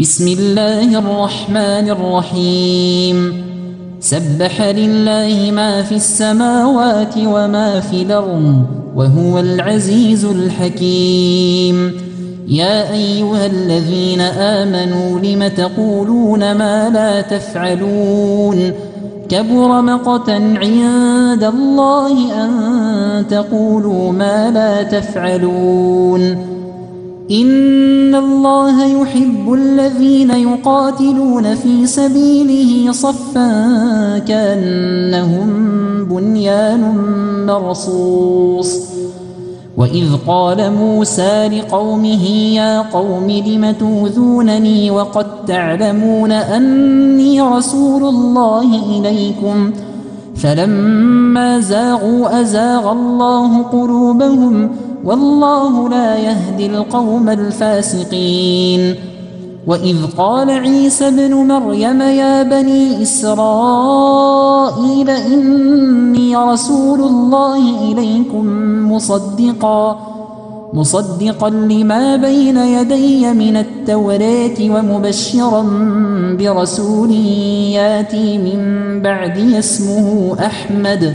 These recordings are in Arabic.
بسم الله الرحمن الرحيم. سبح لله ما في السماوات وما في الأرض وهو العزيز الحكيم. يا أيها الذين آمنوا لم تقولون ما لا تفعلون؟ كبر مقتا عند الله أن تقولوا ما لا تفعلون. إن الله يحب الذين يقاتلون في سبيله صفا كأنهم بنيان مرصوص. وإذ قال موسى لقومه يا قوم لم توذونني وقد تعلمون أني رسول الله إليكم فلما زاغوا أزاغ الله قلوبهم والله لا يهدي القوم الفاسقين. وإذ قال عيسى ابن مريم يا بني إسرائيل إني رسول الله إليكم مصدقا مصدقا لما بين يدي من التوراة ومبشرا برسول ياتي من بعدي اسمه أحمد.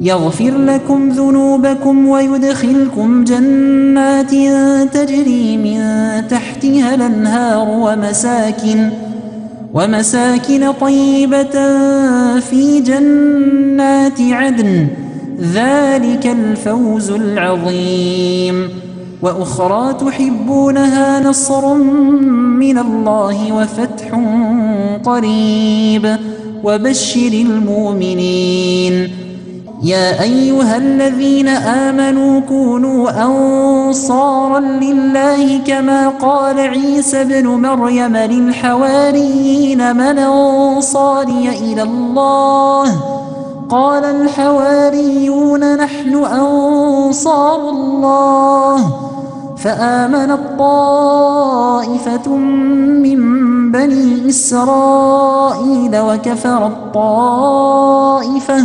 يغفر لكم ذنوبكم ويدخلكم جنات تجري من تحتها الأنهار ومساكن ومساكن طيبة في جنات عدن. ذلك الفوز العظيم. وأخرى تحبونها نصر من الله وفتح قريب. وبشر المؤمنين. يا أيها الذين آمنوا كونوا أنصارا لله كما قال عيسى بن مريم للحواريين من أنصاري إلى الله. قال الحواريون نحن أنصار الله. فآمن الطائفة من بني إسرائيل وكفر الطائفة.